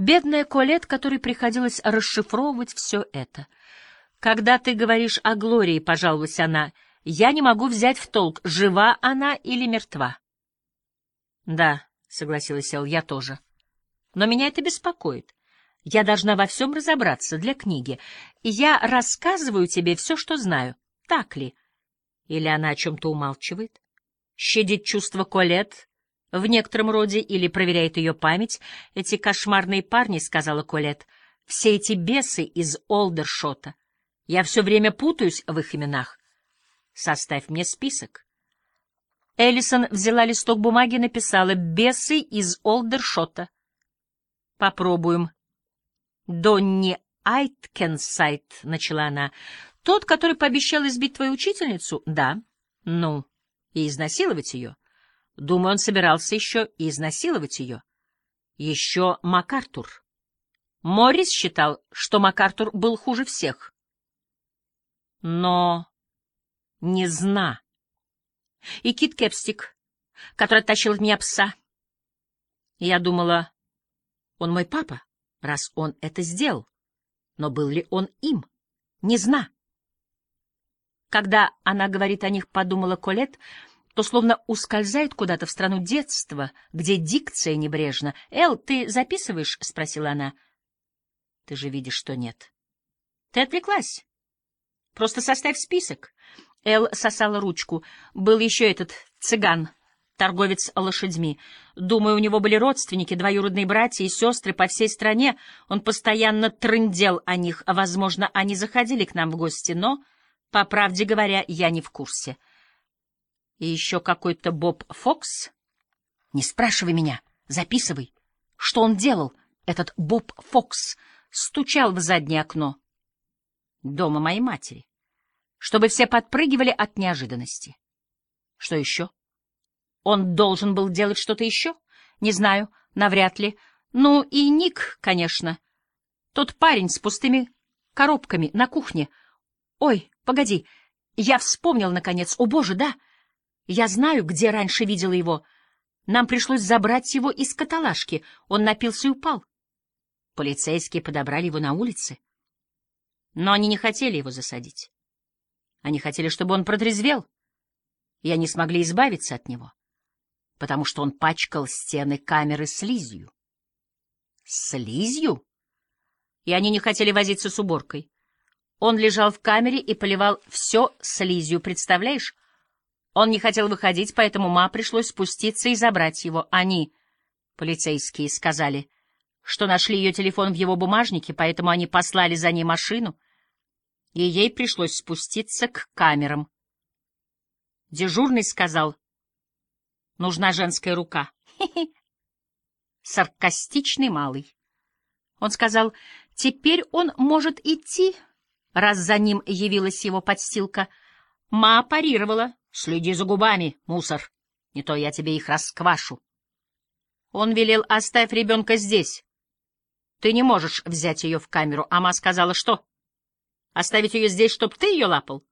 Бедная Колет, которой приходилось расшифровывать все это. «Когда ты говоришь о Глории, — пожаловалась она, — я не могу взять в толк, жива она или мертва». «Да», — согласилась Эл, — «я тоже. Но меня это беспокоит. Я должна во всем разобраться для книги. Я рассказываю тебе все, что знаю. Так ли? Или она о чем-то умалчивает? Щадит чувство Колет в некотором роде или проверяет ее память? Эти кошмарные парни, — сказала Колет, — все эти бесы из Олдершота. Я все время путаюсь в их именах. Составь мне список. Эллисон взяла листок бумаги и написала «Бесы из Олдершота». Попробуем. Донни Айткенсайт, — начала она. Тот, который пообещал избить твою учительницу? Да. Ну, и изнасиловать ее. Думаю, он собирался еще и изнасиловать ее. Еще МакАртур. Моррис считал, что МакАртур был хуже всех. Но не зна. И Кит Кепстик, который оттащил от меня пса. Я думала, он мой папа, раз он это сделал. Но был ли он им? Не зна. Когда она говорит о них, подумала Колет, то словно ускользает куда-то в страну детства, где дикция небрежна. «Эл, ты записываешь?» — спросила она. «Ты же видишь, что нет». «Ты отвлеклась. Просто составь список». Эл сосала ручку. Был еще этот цыган, торговец лошадьми. Думаю, у него были родственники, двоюродные братья и сестры по всей стране. Он постоянно трындел о них. Возможно, они заходили к нам в гости, но... По правде говоря, я не в курсе. И еще какой-то Боб Фокс? Не спрашивай меня, записывай. Что он делал, этот Боб Фокс? Стучал в заднее окно. Дома моей матери. Чтобы все подпрыгивали от неожиданности. Что еще? Он должен был делать что-то еще? Не знаю, навряд ли. Ну и Ник, конечно. Тот парень с пустыми коробками на кухне — Ой, погоди, я вспомнил, наконец. О, боже, да! Я знаю, где раньше видела его. Нам пришлось забрать его из каталажки. Он напился и упал. Полицейские подобрали его на улице. Но они не хотели его засадить. Они хотели, чтобы он протрезвел, и они смогли избавиться от него, потому что он пачкал стены камеры слизью. Слизью? И они не хотели возиться с уборкой. Он лежал в камере и поливал все слизью, представляешь? Он не хотел выходить, поэтому ма пришлось спуститься и забрать его. Они, полицейские, сказали, что нашли ее телефон в его бумажнике, поэтому они послали за ней машину, и ей пришлось спуститься к камерам. Дежурный сказал, нужна женская рука. Саркастичный малый. Он сказал, теперь он может идти раз за ним явилась его подстилка. Ма парировала. «Следи за губами, мусор, не то я тебе их расквашу». Он велел «Оставь ребенка здесь. Ты не можешь взять ее в камеру». А ма сказала «Что? Оставить ее здесь, чтоб ты ее лапал?»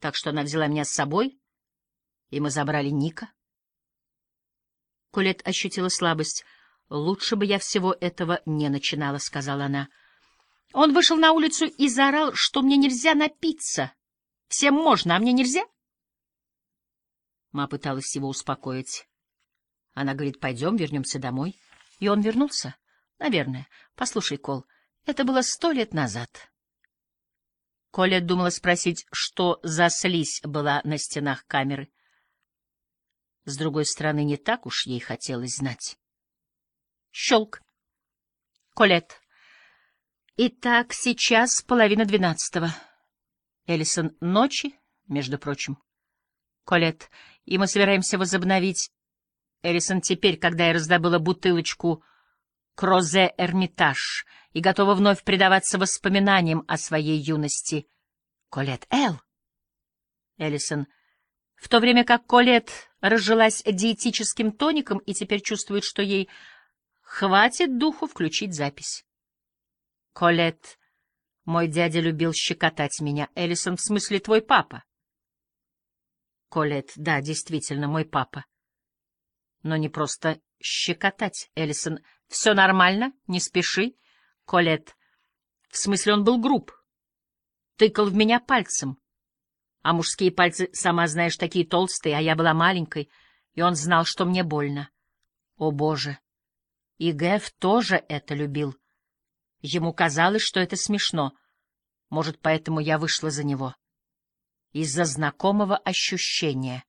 Так что она взяла меня с собой, и мы забрали Ника. Колет ощутила слабость. «Лучше бы я всего этого не начинала», — сказала она. Он вышел на улицу и заорал, что мне нельзя напиться. Всем можно, а мне нельзя? Ма пыталась его успокоить. Она говорит, пойдем, вернемся домой. И он вернулся? Наверное. Послушай, Кол, это было сто лет назад. Коля думала спросить, что за слизь была на стенах камеры. С другой стороны, не так уж ей хотелось знать. Щелк. Колет. Итак, сейчас половина двенадцатого. Эллисон, ночи, между прочим. Колет, и мы собираемся возобновить... Эллисон, теперь, когда я раздобыла бутылочку Крозе Эрмитаж и готова вновь предаваться воспоминаниям о своей юности. Колет, Эл. Эллисон, в то время как Колет разжилась диетическим тоником и теперь чувствует, что ей хватит духу включить запись. Колет, мой дядя любил щекотать меня. Эллисон, в смысле твой папа? Колет, да, действительно, мой папа. Но не просто щекотать, Эллисон, Все нормально, не спеши. Колет. В смысле, он был груб. Тыкал в меня пальцем. А мужские пальцы, сама знаешь, такие толстые, а я была маленькой, и он знал, что мне больно. О, Боже! И Гэв тоже это любил. Ему казалось, что это смешно. Может, поэтому я вышла за него. Из-за знакомого ощущения.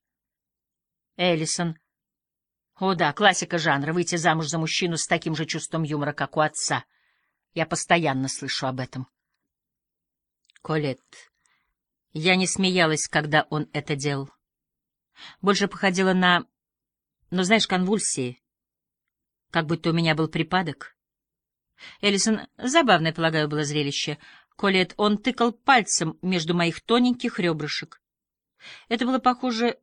Эллисон. О да, классика жанра — выйти замуж за мужчину с таким же чувством юмора, как у отца. Я постоянно слышу об этом. Колет. Я не смеялась, когда он это делал. Больше походила на... Ну, знаешь, конвульсии. Как будто у меня был припадок. Эллисон, забавное, полагаю, было зрелище. Колет, он тыкал пальцем между моих тоненьких ребрышек. Это было похоже,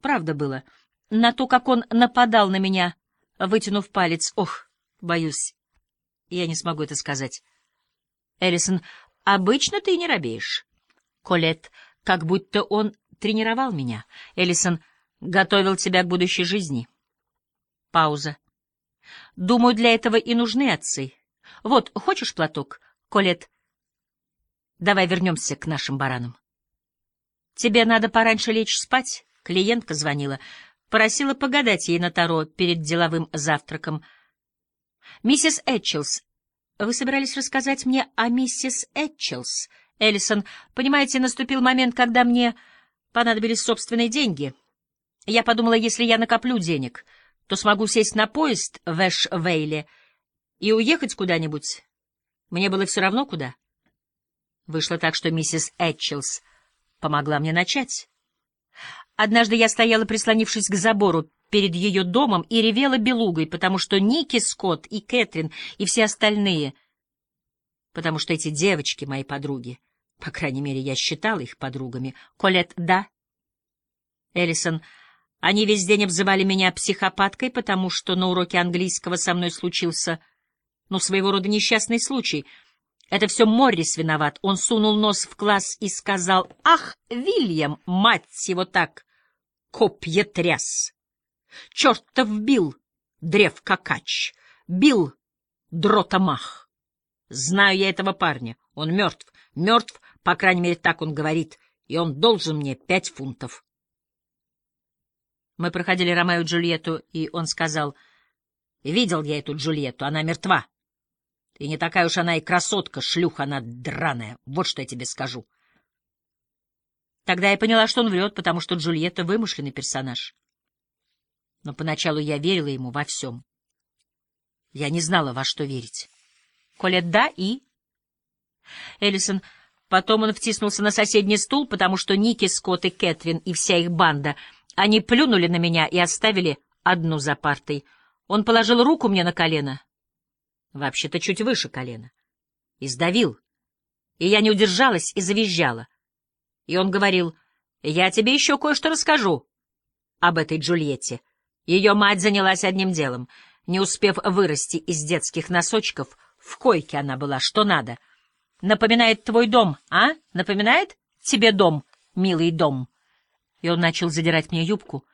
правда было, на то, как он нападал на меня, вытянув палец. Ох, боюсь, я не смогу это сказать. Эллисон, обычно ты не робеешь. Колет, как будто он тренировал меня. Эллисон, готовил тебя к будущей жизни. Пауза. Думаю, для этого и нужны отцы. Вот, хочешь платок, Колет? Давай вернемся к нашим баранам. Тебе надо пораньше лечь спать. Клиентка звонила. Просила погадать ей на Таро перед деловым завтраком. Миссис Этчелс, вы собирались рассказать мне о миссис Этчелс? Эллисон, понимаете, наступил момент, когда мне понадобились собственные деньги. Я подумала, если я накоплю денег, то смогу сесть на поезд в Эшвейле и уехать куда-нибудь. Мне было все равно куда. Вышло так, что миссис Этчелс помогла мне начать. Однажды я стояла, прислонившись к забору перед ее домом, и ревела белугой, потому что Ники Скотт и Кэтрин и все остальные, потому что эти девочки мои подруги, по крайней мере, я считала их подругами. Колет, да. Эллисон, они весь день обзывали меня психопаткой, потому что на уроке английского со мной случился, ну, своего рода несчастный случай — это все Моррис виноват. Он сунул нос в класс и сказал, «Ах, Вильям, мать его так, копья тряс! Чертов бил, древ-какач, бил дротомах! Знаю я этого парня, он мертв, мертв, по крайней мере, так он говорит, и он должен мне пять фунтов». Мы проходили Ромео и Джульетту, и он сказал, «Видел я эту Джульетту, она мертва». И не такая уж она и красотка, шлюха она драная. Вот что я тебе скажу. Тогда я поняла, что он врет, потому что Джульетта — вымышленный персонаж. Но поначалу я верила ему во всем. Я не знала, во что верить. Коля, да, и... Эллисон, потом он втиснулся на соседний стул, потому что Ники, Скотт и Кэтрин и вся их банда, они плюнули на меня и оставили одну за партой. Он положил руку мне на колено, вообще-то чуть выше колена, и сдавил. И я не удержалась и завизжала. И он говорил, «Я тебе еще кое-что расскажу об этой Джульетте». Ее мать занялась одним делом. Не успев вырасти из детских носочков, в койке она была, что надо. Напоминает твой дом, а? Напоминает тебе дом, милый дом? И он начал задирать мне юбку,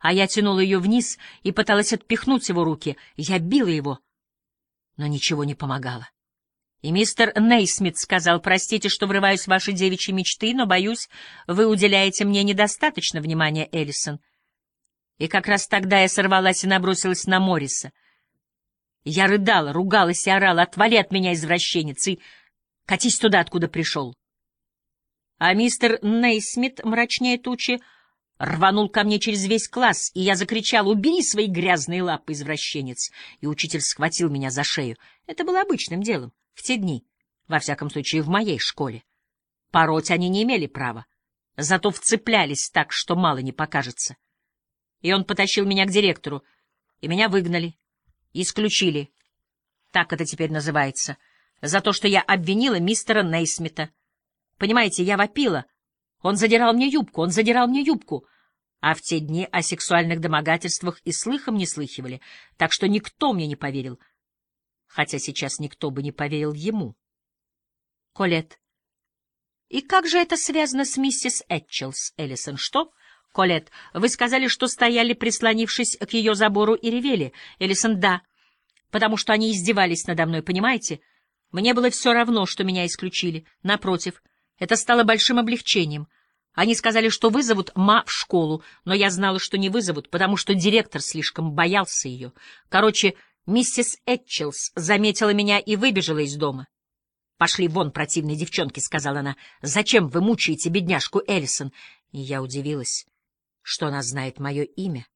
а я тянула ее вниз и пыталась отпихнуть его руки. Я била его, но ничего не помогало. И мистер Нейсмит сказал, простите, что врываюсь в ваши девичьи мечты, но, боюсь, вы уделяете мне недостаточно внимания, Эллисон. И как раз тогда я сорвалась и набросилась на Морриса. Я рыдала, ругалась и орала, отвали от меня, извращенец, и катись туда, откуда пришел. А мистер Нейсмит, мрачнее тучи, рванул ко мне через весь класс, и я закричал «Убери свои грязные лапы, извращенец!» И учитель схватил меня за шею. Это было обычным делом в те дни, во всяком случае в моей школе. Пороть они не имели права, зато вцеплялись так, что мало не покажется. И он потащил меня к директору, и меня выгнали, исключили, так это теперь называется, за то, что я обвинила мистера Нейсмита. Понимаете, я вопила — он задирал мне юбку, он задирал мне юбку. А в те дни о сексуальных домогательствах и слыхом не слыхивали, так что никто мне не поверил. Хотя сейчас никто бы не поверил ему. Колет. И как же это связано с миссис Этчелс, Эллисон? Что? Колет, вы сказали, что стояли, прислонившись к ее забору и ревели. Эллисон, да. потому что они издевались надо мной, понимаете? Мне было все равно, что меня исключили. Напротив, это стало большим облегчением. Они сказали, что вызовут Ма в школу, но я знала, что не вызовут, потому что директор слишком боялся ее. Короче, миссис Этчелс заметила меня и выбежала из дома. «Пошли вон, противные девчонки», — сказала она. «Зачем вы мучаете бедняжку Эллисон?» И я удивилась, что она знает мое имя.